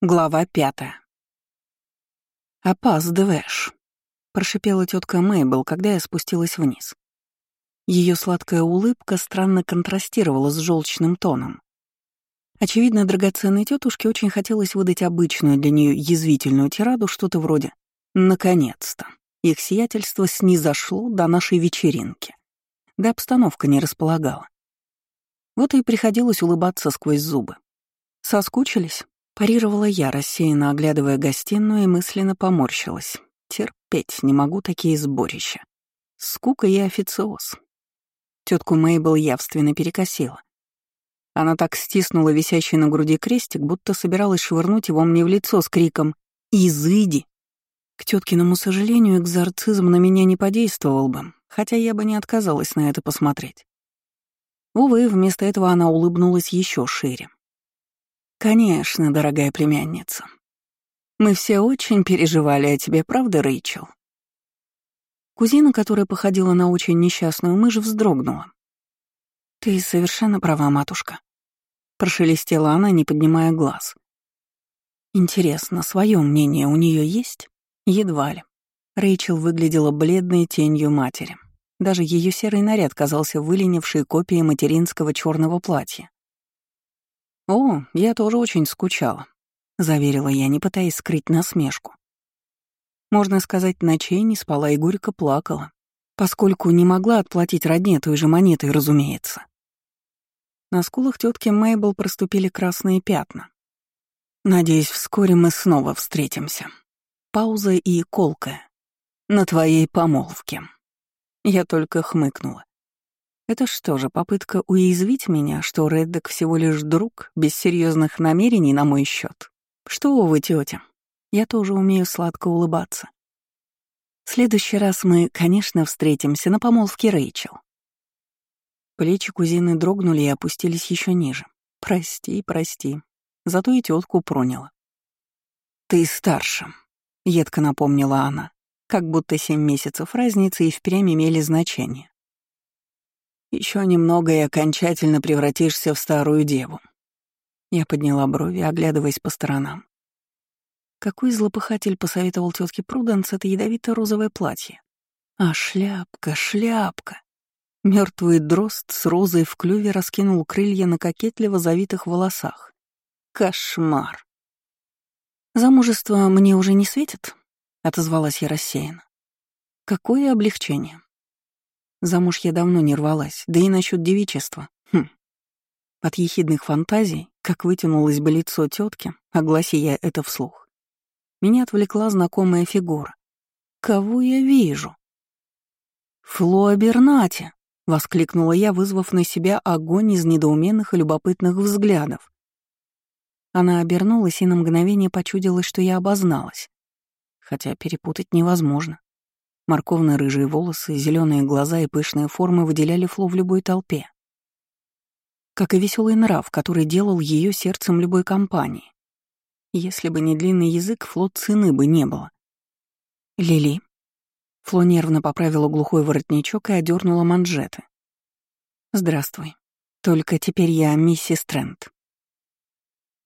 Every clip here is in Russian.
Глава пятая. «Опаздываешь», — прошипела тетка Мейбл, когда я спустилась вниз. Ее сладкая улыбка странно контрастировала с желчным тоном. Очевидно, драгоценной тетушке очень хотелось выдать обычную для нее язвительную тираду, что-то вроде «наконец-то». Их сиятельство снизошло до нашей вечеринки. Да обстановка не располагала. Вот и приходилось улыбаться сквозь зубы. Соскучились? Парировала я, рассеянно оглядывая гостиную, и мысленно поморщилась. Терпеть не могу такие сборища. Скука и официоз. Тетку Мейбл явственно перекосила. Она так стиснула висящий на груди крестик, будто собиралась швырнуть его мне в лицо с криком «Изыди!». К теткиному сожалению, экзорцизм на меня не подействовал бы, хотя я бы не отказалась на это посмотреть. Увы, вместо этого она улыбнулась еще шире. «Конечно, дорогая племянница. Мы все очень переживали о тебе, правда, Рэйчел?» Кузина, которая походила на очень несчастную мышь, вздрогнула. «Ты совершенно права, матушка», — прошелестела она, не поднимая глаз. «Интересно, свое мнение у нее есть? Едва ли». Рэйчел выглядела бледной тенью матери. Даже ее серый наряд казался выленившей копией материнского черного платья. «О, я тоже очень скучала», — заверила я, не пытаясь скрыть насмешку. Можно сказать, ночей не спала и горько плакала, поскольку не могла отплатить родне той же монетой, разумеется. На скулах тетки Мейбл проступили красные пятна. «Надеюсь, вскоре мы снова встретимся». Пауза и колкая. «На твоей помолвке». Я только хмыкнула. Это что же, попытка уязвить меня, что Реддок всего лишь друг, без серьезных намерений на мой счет? Что вы, тетя? Я тоже умею сладко улыбаться. В следующий раз мы, конечно, встретимся на помолвке Рэйчел. Плечи кузины дрогнули и опустились еще ниже. Прости, прости. Зато и тетку проняла. Ты старше, едко напомнила она, как будто семь месяцев разницы и впрямь имели значение. Еще немного и окончательно превратишься в старую деву. Я подняла брови, оглядываясь по сторонам. Какой злопыхатель посоветовал тетке Пруденс это ядовито-розовое платье? А шляпка, шляпка. Мертвый дрозд с розой в клюве раскинул крылья на кокетливо завитых волосах. Кошмар. «Замужество мне уже не светит?» — отозвалась я рассеянно. «Какое облегчение. Замуж я давно не рвалась, да и насчет девичества. Хм. От ехидных фантазий, как вытянулось бы лицо тетки, огласи я это вслух. Меня отвлекла знакомая фигура. Кого я вижу? «Фло Бернати!» — воскликнула я, вызвав на себя огонь из недоуменных и любопытных взглядов. Она обернулась и на мгновение почудилась, что я обозналась. Хотя перепутать невозможно. Морковно-рыжие волосы, зеленые глаза и пышные формы выделяли Фло в любой толпе. Как и веселый нрав, который делал ее сердцем любой компании. Если бы не длинный язык, Фло цены бы не было. «Лили». Фло нервно поправила глухой воротничок и одернула манжеты. «Здравствуй. Только теперь я миссис Трент».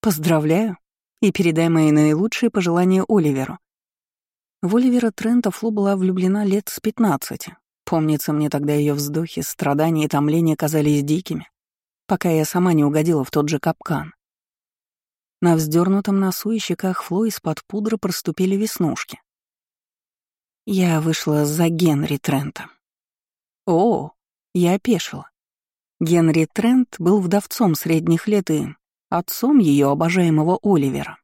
«Поздравляю и передай мои наилучшие пожелания Оливеру», в Оливера Трента Фло была влюблена лет с пятнадцати. Помнится, мне тогда ее вздохи, страдания и томления казались дикими, пока я сама не угодила в тот же капкан. На вздернутом носу и щеках Фло из-под пудры проступили веснушки. Я вышла за Генри Трента. О, я опешила. Генри Трент был вдовцом средних лет и отцом ее обожаемого Оливера.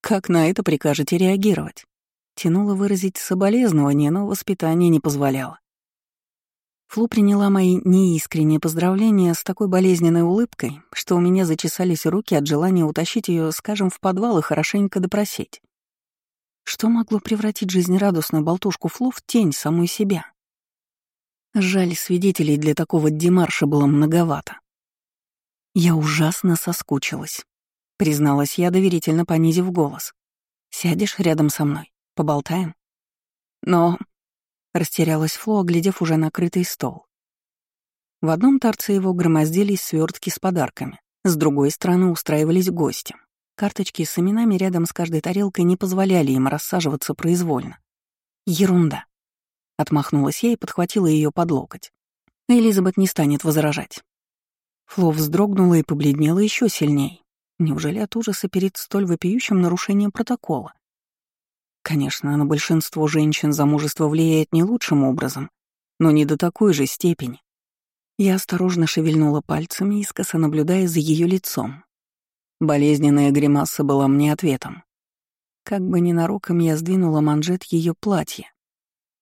Как на это прикажете реагировать? Тянуло выразить соболезнование, но воспитание не позволяло. Флу приняла мои неискренние поздравления с такой болезненной улыбкой, что у меня зачесались руки от желания утащить ее, скажем, в подвал и хорошенько допросить. Что могло превратить жизнерадостную болтушку Флу в тень самой себя? Жаль, свидетелей для такого демарша было многовато. Я ужасно соскучилась, призналась я, доверительно понизив голос. «Сядешь рядом со мной?» Поболтаем?» «Но...» — растерялась Фло, оглядев уже накрытый стол. В одном торце его громоздились свертки с подарками, с другой стороны устраивались гости. Карточки с именами рядом с каждой тарелкой не позволяли им рассаживаться произвольно. Ерунда. Отмахнулась я и подхватила ее под локоть. Элизабет не станет возражать. Фло вздрогнула и побледнела еще сильней. Неужели от ужаса перед столь вопиющим нарушением протокола? Конечно, на большинство женщин замужество влияет не лучшим образом, но не до такой же степени. Я осторожно шевельнула пальцами, искоса наблюдая за ее лицом. Болезненная гримаса была мне ответом. Как бы ненароком я сдвинула манжет ее платья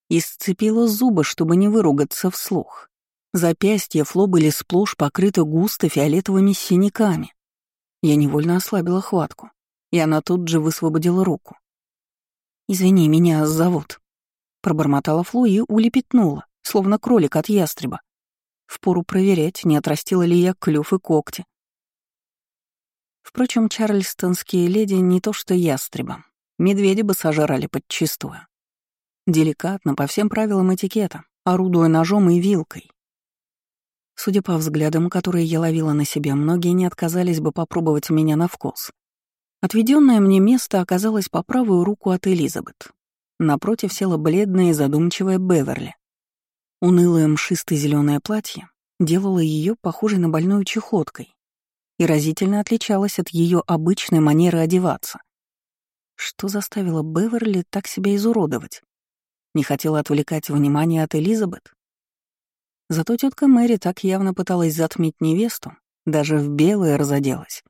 и сцепила зубы, чтобы не выругаться вслух. Запястья Фло были сплошь покрыты густо фиолетовыми синяками. Я невольно ослабила хватку, и она тут же высвободила руку. «Извини, меня зовут», — пробормотала Фло и улепетнула, словно кролик от ястреба. Впору проверять, не отрастила ли я клюв и когти. Впрочем, чарльстонские леди не то что ястреба. Медведи бы сожрали подчистую. Деликатно, по всем правилам этикета, орудуя ножом и вилкой, Судя по взглядам, которые я ловила на себе, многие не отказались бы попробовать меня на вкус. Отведенное мне место оказалось по правую руку от Элизабет. Напротив села бледная и задумчивая Беверли. Унылое мшистое зеленое платье делало ее похожей на больную чехоткой и разительно отличалось от ее обычной манеры одеваться. Что заставило Беверли так себя изуродовать? Не хотела отвлекать внимание от Элизабет? Зато тетка Мэри так явно пыталась затмить невесту, даже в белое разоделась,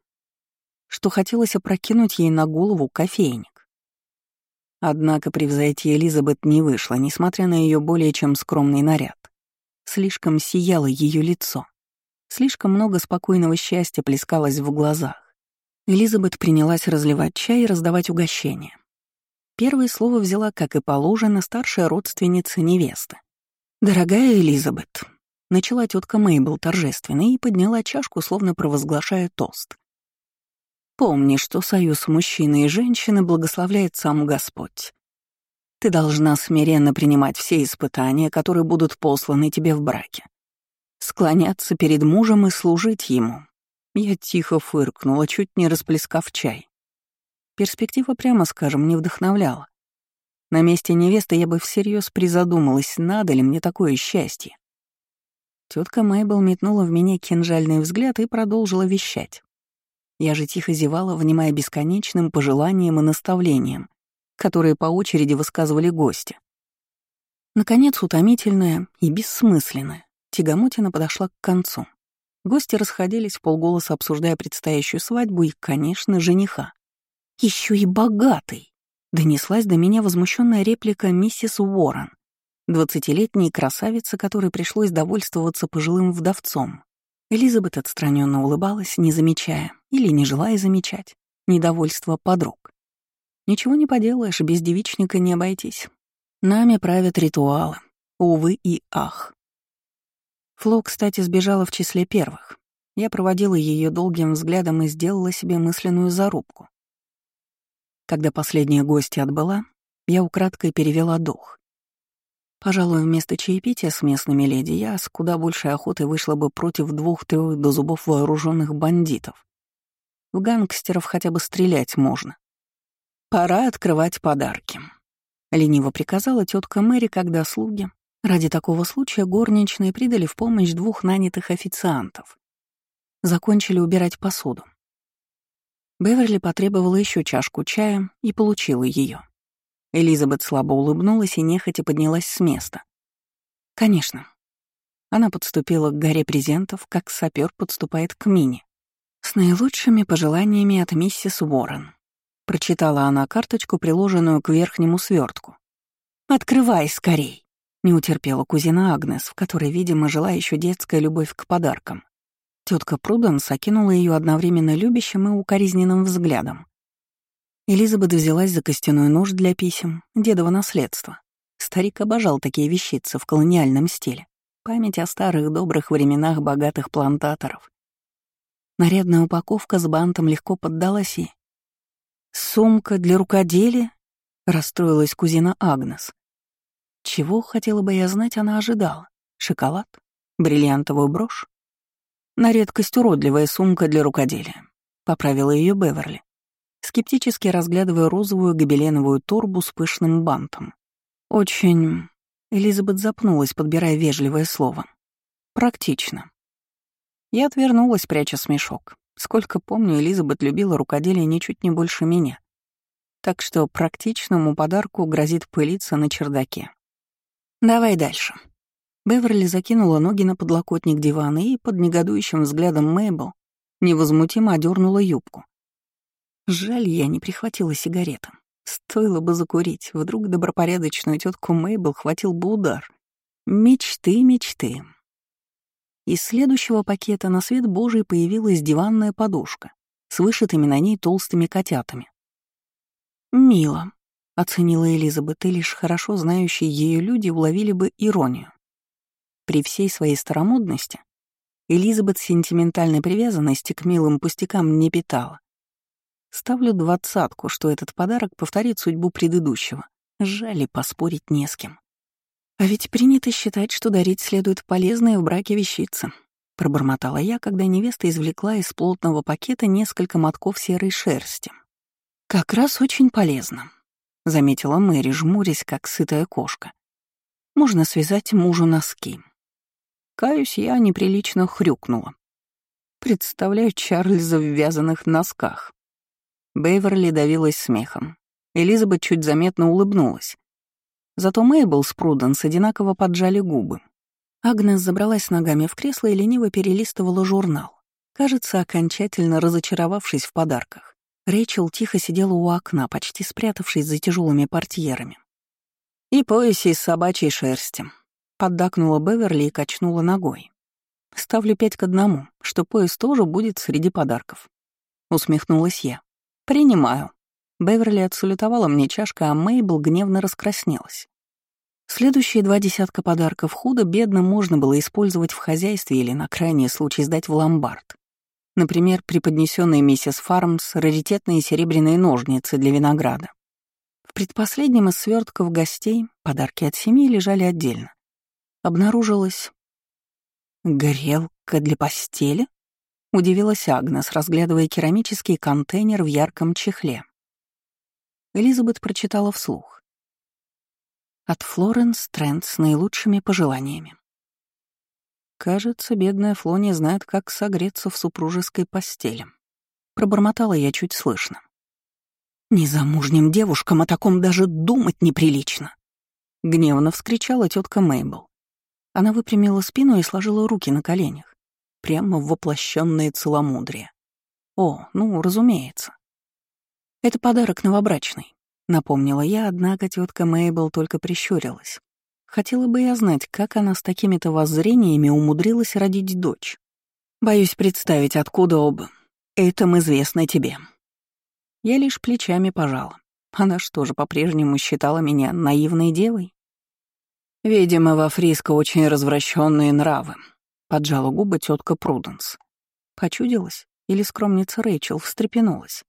что хотелось опрокинуть ей на голову кофейник. Однако превзойти Элизабет не вышло, несмотря на ее более чем скромный наряд. Слишком сияло ее лицо. Слишком много спокойного счастья плескалось в глазах. Элизабет принялась разливать чай и раздавать угощения. Первое слово взяла, как и положено, старшая родственница невесты. «Дорогая Элизабет», — начала тетка Мейбл торжественно и подняла чашку, словно провозглашая тост. «Помни, что союз мужчины и женщины благословляет сам Господь. Ты должна смиренно принимать все испытания, которые будут посланы тебе в браке. Склоняться перед мужем и служить ему». Я тихо фыркнула, чуть не расплескав чай. Перспектива, прямо скажем, не вдохновляла. На месте невесты я бы всерьез призадумалась, надо ли мне такое счастье. Тетка Мэйбл метнула в меня кинжальный взгляд и продолжила вещать. Я же тихо зевала, внимая бесконечным пожеланиям и наставлениям, которые по очереди высказывали гости. Наконец, утомительная и бессмысленная, тягомотина подошла к концу. Гости расходились в полголоса, обсуждая предстоящую свадьбу и, конечно, жениха. Еще и богатый. Донеслась до меня возмущенная реплика миссис Уоррен, двадцатилетней красавицы, которой пришлось довольствоваться пожилым вдовцом. Элизабет отстраненно улыбалась, не замечая или не желая замечать недовольство подруг. Ничего не поделаешь, без девичника не обойтись. Нами правят ритуалы. Увы и ах. Фло, кстати, сбежала в числе первых. Я проводила ее долгим взглядом и сделала себе мысленную зарубку. Когда последняя гостья отбыла, я украдкой перевела дух. Пожалуй, вместо чаепития с местными леди я с куда большей охотой вышла бы против двух-трех до зубов вооруженных бандитов. В гангстеров хотя бы стрелять можно. Пора открывать подарки. Лениво приказала тетка Мэри, когда слуги, ради такого случая горничные придали в помощь двух нанятых официантов. Закончили убирать посуду. Беверли потребовала еще чашку чая и получила ее. Элизабет слабо улыбнулась и нехотя поднялась с места. «Конечно». Она подступила к горе презентов, как сапер подступает к Мине. «С наилучшими пожеланиями от миссис Уоррен», — прочитала она карточку, приложенную к верхнему свертку. «Открывай скорей!» — не утерпела кузина Агнес, в которой, видимо, жила еще детская любовь к подаркам. Тетка Пруденс окинула ее одновременно любящим и укоризненным взглядом. Элизабет взялась за костяной нож для писем, дедово наследство. Старик обожал такие вещицы в колониальном стиле. Память о старых добрых временах богатых плантаторов. Нарядная упаковка с бантом легко поддалась ей. «Сумка для рукоделия?» — расстроилась кузина Агнес. Чего, хотела бы я знать, она ожидала? Шоколад? Бриллиантовую брошь? На редкость уродливая сумка для рукоделия. Поправила ее Беверли. скептически разглядывая розовую гобеленовую торбу с пышным бантом. Очень... Элизабет запнулась, подбирая вежливое слово. Практично. Я отвернулась, пряча смешок. Сколько помню, Элизабет любила рукоделие ничуть не больше меня. Так что практичному подарку грозит пылиться на чердаке. Давай дальше. Беверли закинула ноги на подлокотник дивана и под негодующим взглядом Мэйбл невозмутимо одернула юбку. Жаль, я не прихватила сигареты. Стоило бы закурить, вдруг добропорядочную тетку Мейбл хватил бы удар. Мечты, мечты. Из следующего пакета на свет Божий появилась диванная подушка с вышитыми на ней толстыми котятами. «Мило», — оценила Элизабет, и лишь хорошо знающие ее люди уловили бы иронию. При всей своей старомодности Элизабет сентиментальной привязанности к милым пустякам не питала. Ставлю двадцатку, что этот подарок повторит судьбу предыдущего. Жаль, поспорить не с кем. А ведь принято считать, что дарить следует полезные в браке вещицы. Пробормотала я, когда невеста извлекла из плотного пакета несколько мотков серой шерсти. «Как раз очень полезно», — заметила Мэри, жмурясь, как сытая кошка. «Можно связать мужу носки». Каюсь, я неприлично хрюкнула. Представляю Чарльза в вязаных носках. Бейверли давилась смехом. Элизабет чуть заметно улыбнулась. Зато Мейбл с Пруденс одинаково поджали губы. Агнес забралась ногами в кресло и лениво перелистывала журнал. Кажется, окончательно разочаровавшись в подарках. Рэйчел тихо сидела у окна, почти спрятавшись за тяжелыми портьерами. «И поясе из собачьей шерсти», — поддакнула Беверли и качнула ногой. «Ставлю пять к одному, что пояс тоже будет среди подарков», — усмехнулась я. «Принимаю». Беверли отсулетовала мне чашка, а Мейбл гневно раскраснелась. Следующие два десятка подарков худо-бедно можно было использовать в хозяйстве или на крайний случай сдать в ломбард. Например, преподнесенные миссис Фармс раритетные серебряные ножницы для винограда. В предпоследнем из свертков гостей подарки от семьи лежали отдельно. Обнаружилось... Горелка для постели? Удивилась Агнес, разглядывая керамический контейнер в ярком чехле. Элизабет прочитала вслух. От Флоренс Трент с наилучшими пожеланиями. Кажется, бедная Фло не знает, как согреться в супружеской постели. Пробормотала я чуть слышно. Незамужним девушкам о таком даже думать неприлично. Гневно вскричала тетка Мейбл. Она выпрямила спину и сложила руки на коленях прямо в воплощенное целомудрие. О, ну, разумеется. Это подарок новобрачный, напомнила я, однако тетка Мейбл только прищурилась. Хотела бы я знать, как она с такими-то воззрениями умудрилась родить дочь. Боюсь представить, откуда оба. Этому известно тебе. Я лишь плечами пожала. Она что же, по-прежнему считала меня наивной девой? Видимо, во Фриско очень развращенные нравы, Поджала губы тетка Пруденс. Почудилась? Или скромница Рэйчел встрепенулась?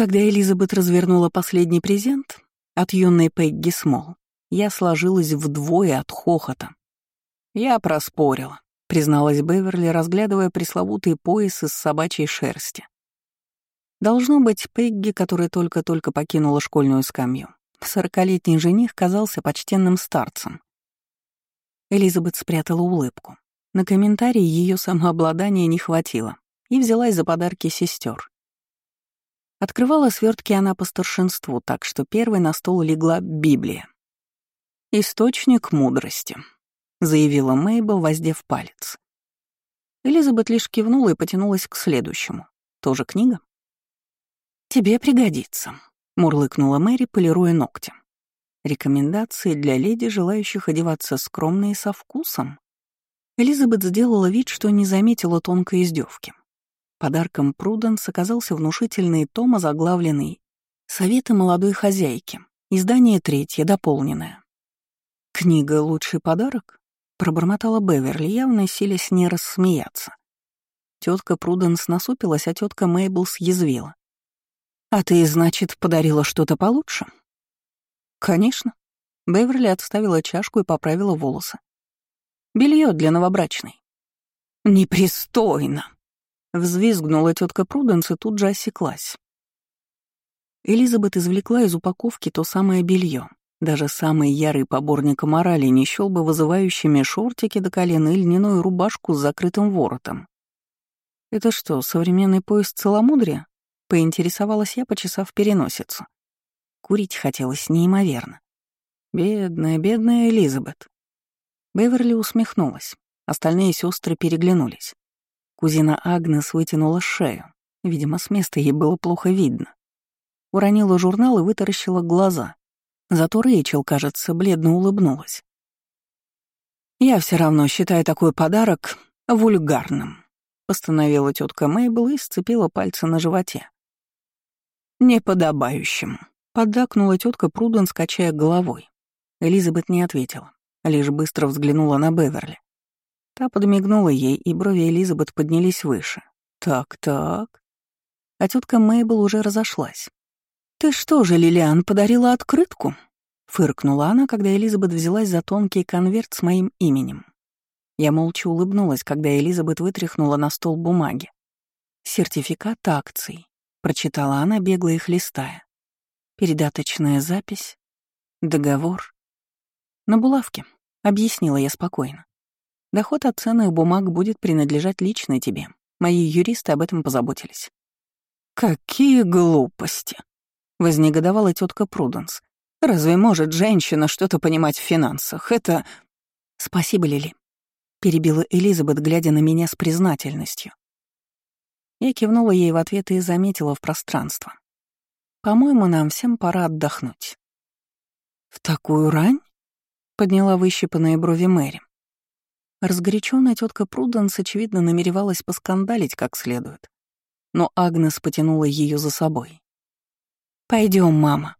Когда Элизабет развернула последний презент от юной Пегги Смол, я сложилась вдвое от хохота. «Я проспорила», — призналась Беверли, разглядывая пресловутый пояс из собачьей шерсти. Должно быть, Пегги, которая только-только покинула школьную скамью. Сорокалетний жених казался почтенным старцем. Элизабет спрятала улыбку. На комментарии ее самообладания не хватило, и взялась за подарки сестер. Открывала свертки она по старшинству, так что первой на стол легла Библия. «Источник мудрости», — заявила Мейбл, воздев палец. Элизабет лишь кивнула и потянулась к следующему. Тоже книга? «Тебе пригодится», — мурлыкнула Мэри, полируя ногти. «Рекомендации для леди, желающих одеваться скромно и со вкусом», Элизабет сделала вид, что не заметила тонкой издевки. Подарком Пруденс оказался внушительный том, озаглавленный «Советы молодой хозяйки», издание третье, дополненное. «Книга «Лучший подарок»?» — пробормотала Беверли, явно силясь не рассмеяться. Тетка Пруденс насупилась, а тетка Мейбл съязвила. «А ты, значит, подарила что-то получше?» «Конечно». Беверли отставила чашку и поправила волосы. Белье для новобрачной. Непристойно. Взвизгнула тетка Пруденс и тут же осеклась. Элизабет извлекла из упаковки то самое белье. Даже самый ярый поборник морали не счёл бы вызывающими шортики до колена и льняную рубашку с закрытым воротом. «Это что, современный поезд целомудрия?» — поинтересовалась я, почесав переносицу. Курить хотелось неимоверно. Бедная, бедная Элизабет. Беверли усмехнулась. Остальные сестры переглянулись. Кузина Агнес вытянула шею. Видимо, с места ей было плохо видно. Уронила журнал и вытаращила глаза. Зато Рэйчел, кажется, бледно улыбнулась. «Я все равно считаю такой подарок вульгарным», — постановила тетка Мейбл и сцепила пальцы на животе. «Неподобающим», — поддакнула тетка Пруден, скачая головой. Элизабет не ответила, лишь быстро взглянула на Беверли. Та подмигнула ей, и брови Элизабет поднялись выше. «Так-так». А тетка Мейбл уже разошлась. «Ты что же, Лилиан, подарила открытку?» Фыркнула она, когда Элизабет взялась за тонкий конверт с моим именем. Я молча улыбнулась, когда Элизабет вытряхнула на стол бумаги. «Сертификат акций», — прочитала она, бегло их листая. «Передаточная запись, договор». «На булавке», — объяснила я спокойно. Доход от ценных бумаг будет принадлежать лично тебе. Мои юристы об этом позаботились». «Какие глупости!» — вознегодовала тетка Пруденс. «Разве может женщина что-то понимать в финансах? Это...» «Спасибо, Лили», — перебила Элизабет, глядя на меня с признательностью. Я кивнула ей в ответ и заметила в пространство. «По-моему, нам всем пора отдохнуть». «В такую рань?» — подняла выщипанные брови Мэри. Разгоряченная тетка Пруденс, очевидно, намеревалась поскандалить как следует. Но Агнес потянула ее за собой. Пойдем, мама.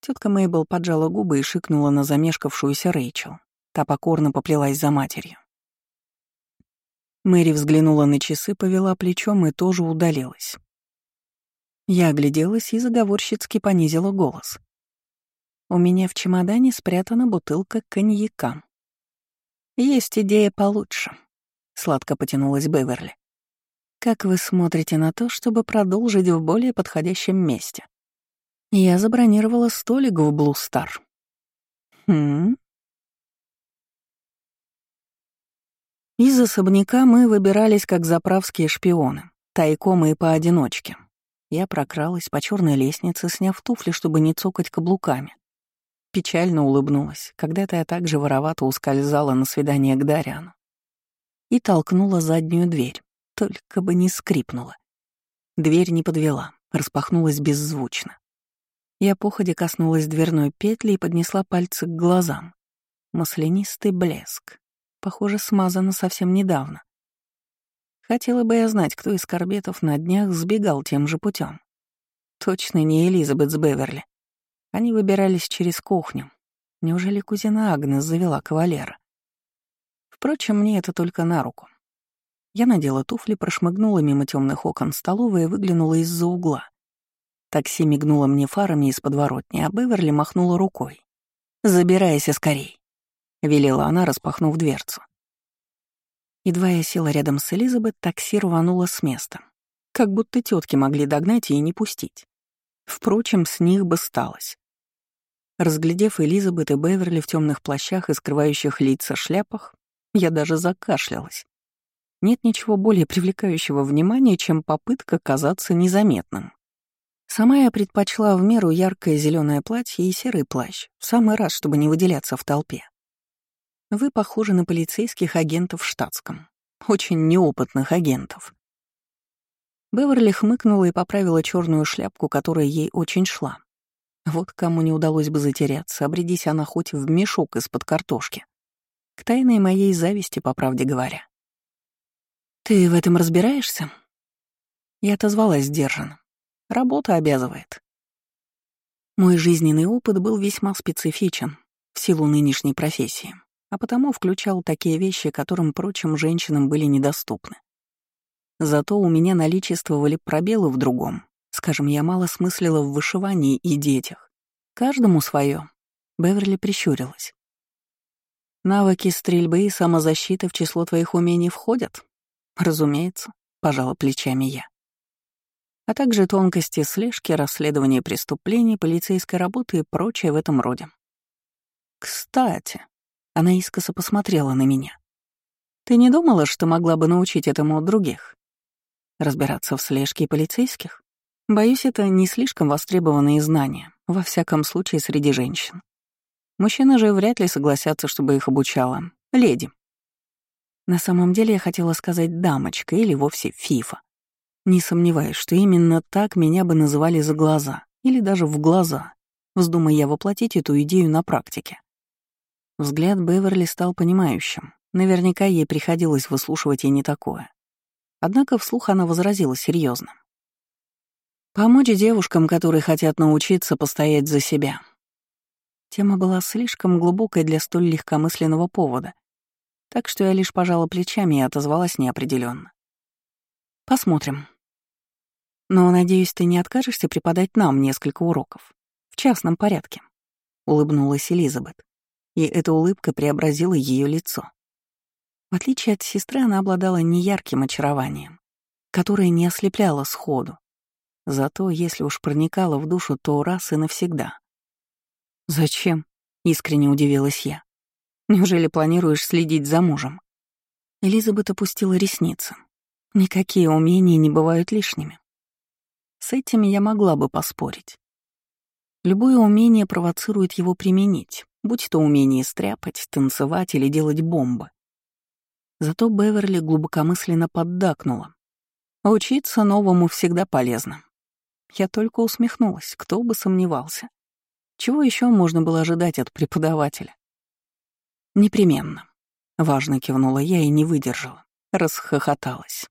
Тетка Мейбл поджала губы и шикнула на замешкавшуюся Рэйчел. Та покорно поплелась за матерью. Мэри взглянула на часы, повела плечом и тоже удалилась. Я огляделась и заговорщицки понизила голос. У меня в чемодане спрятана бутылка коньяка. «Есть идея получше», — сладко потянулась Беверли. «Как вы смотрите на то, чтобы продолжить в более подходящем месте?» Я забронировала столик в Блу Стар. «Хм?» Из особняка мы выбирались как заправские шпионы, тайком и поодиночке. Я прокралась по черной лестнице, сняв туфли, чтобы не цокать каблуками. Печально улыбнулась, когда-то я также воровато ускользала на свидание к Дариану. И толкнула заднюю дверь, только бы не скрипнула. Дверь не подвела, распахнулась беззвучно. Я походе коснулась дверной петли и поднесла пальцы к глазам. Маслянистый блеск. Похоже, смазано совсем недавно. Хотела бы я знать, кто из корбетов на днях сбегал тем же путем. Точно не Элизабет с Беверли. Они выбирались через кухню. Неужели кузина Агнес завела кавалера? Впрочем, мне это только на руку. Я надела туфли, прошмыгнула мимо темных окон столовой и выглянула из-за угла. Такси мигнуло мне фарами из подворотни, а Беверли махнула рукой. «Забирайся скорей», — велела она, распахнув дверцу. Едва я села рядом с Элизабет, такси рвануло с места. Как будто тетки могли догнать и не пустить. Впрочем, с них бы сталось. Разглядев Элизабет и Беверли в темных плащах и скрывающих лица шляпах, я даже закашлялась. Нет ничего более привлекающего внимания, чем попытка казаться незаметным. Сама я предпочла в меру яркое зеленое платье и серый плащ, в самый раз, чтобы не выделяться в толпе. Вы похожи на полицейских агентов в штатском. Очень неопытных агентов. Беверли хмыкнула и поправила черную шляпку, которая ей очень шла. Вот кому не удалось бы затеряться, обредись она хоть в мешок из-под картошки. К тайной моей зависти, по правде говоря. «Ты в этом разбираешься?» Я отозвалась сдержанно. Работа обязывает. Мой жизненный опыт был весьма специфичен в силу нынешней профессии, а потому включал такие вещи, которым, прочим, женщинам были недоступны. Зато у меня наличествовали пробелы в другом. Скажем, я мало смыслила в вышивании и детях. Каждому свое. Беверли прищурилась. Навыки стрельбы и самозащиты в число твоих умений входят? Разумеется, пожала плечами я. а также тонкости слежки, расследования преступлений, полицейской работы и прочее в этом роде. «Кстати», — она искоса посмотрела на меня, «ты не думала, что могла бы научить этому других? Разбираться в слежке полицейских? Боюсь, это не слишком востребованные знания, во всяком случае среди женщин. Мужчины же вряд ли согласятся, чтобы их обучала леди. На самом деле я хотела сказать «дамочка» или вовсе «фифа». Не сомневаюсь, что именно так меня бы называли за глаза или даже в глаза, вздумая я воплотить эту идею на практике. Взгляд Беверли стал понимающим. Наверняка ей приходилось выслушивать и не такое. Однако вслух она возразила серьезно. Помочь девушкам, которые хотят научиться постоять за себя. Тема была слишком глубокой для столь легкомысленного повода, так что я лишь пожала плечами и отозвалась неопределенно. Посмотрим. Но, надеюсь, ты не откажешься преподать нам несколько уроков. В частном порядке. Улыбнулась Элизабет. И эта улыбка преобразила ее лицо. В отличие от сестры, она обладала неярким очарованием, которое не ослепляло сходу. Зато, если уж проникало в душу, то раз и навсегда. «Зачем?» — искренне удивилась я. «Неужели планируешь следить за мужем?» Элизабет опустила ресницы. Никакие умения не бывают лишними. С этим я могла бы поспорить. Любое умение провоцирует его применить, будь то умение стряпать, танцевать или делать бомбы. Зато Беверли глубокомысленно поддакнула. Учиться новому всегда полезно. Я только усмехнулась, кто бы сомневался. Чего еще можно было ожидать от преподавателя? Непременно. Важно кивнула я и не выдержала. Расхохоталась.